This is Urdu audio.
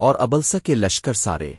اور ابلسا کے لشکر سارے۔